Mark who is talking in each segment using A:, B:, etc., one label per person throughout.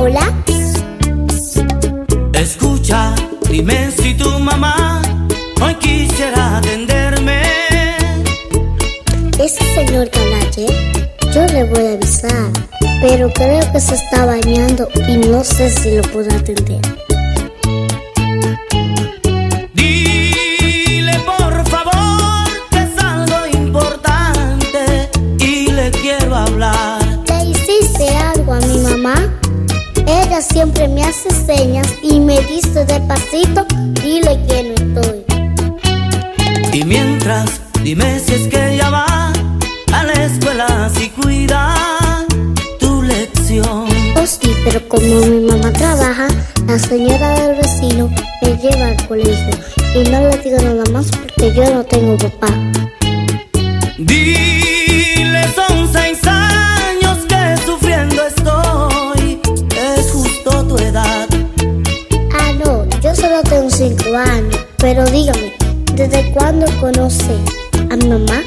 A: Hola.
B: Escucha, dime si tu mamá hoy quisiera atenderme.
A: Ese señor Calache, yo le voy a avisar, pero creo que se está bañando y no sé si lo puedo atender. Hace señas y me dice despacito, dile que no estoy.
B: Y mientras, dime si es que ella va a la escuela si cuida tu lección.
A: Oh sí, pero como mi mamá trabaja, la señora del vecino me lleva al colegio y no le digo nada más porque yo no tengo papá.
B: Dile son
A: Pero dígame, ¿desde cuándo conoce a mi mamá?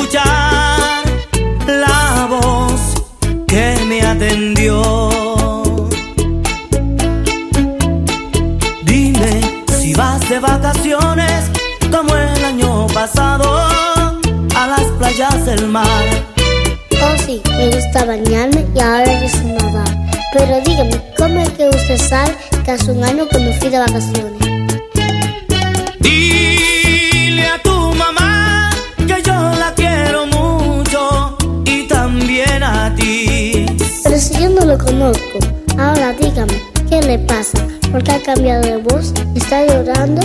B: Escuchar la voz que me atendió. Dime si vas de vacaciones como el año pasado a las playas del mar.
A: Oh sí, me gusta bañarme y ahora sé nadar. Pero dígame, ¿cómo es que usted sabe que hace un año que me fui de vacaciones? Pero si yo no lo conozco, ahora dígame, ¿qué le pasa? ¿Por qué ha cambiado de voz? ¿Está llorando?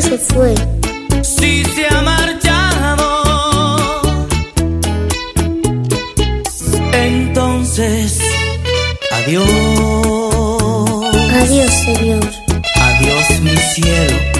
A: Se fue.
B: si se ha marchado. Entonces, adiós,
A: Adiós, señor.
B: adiós mi cielo.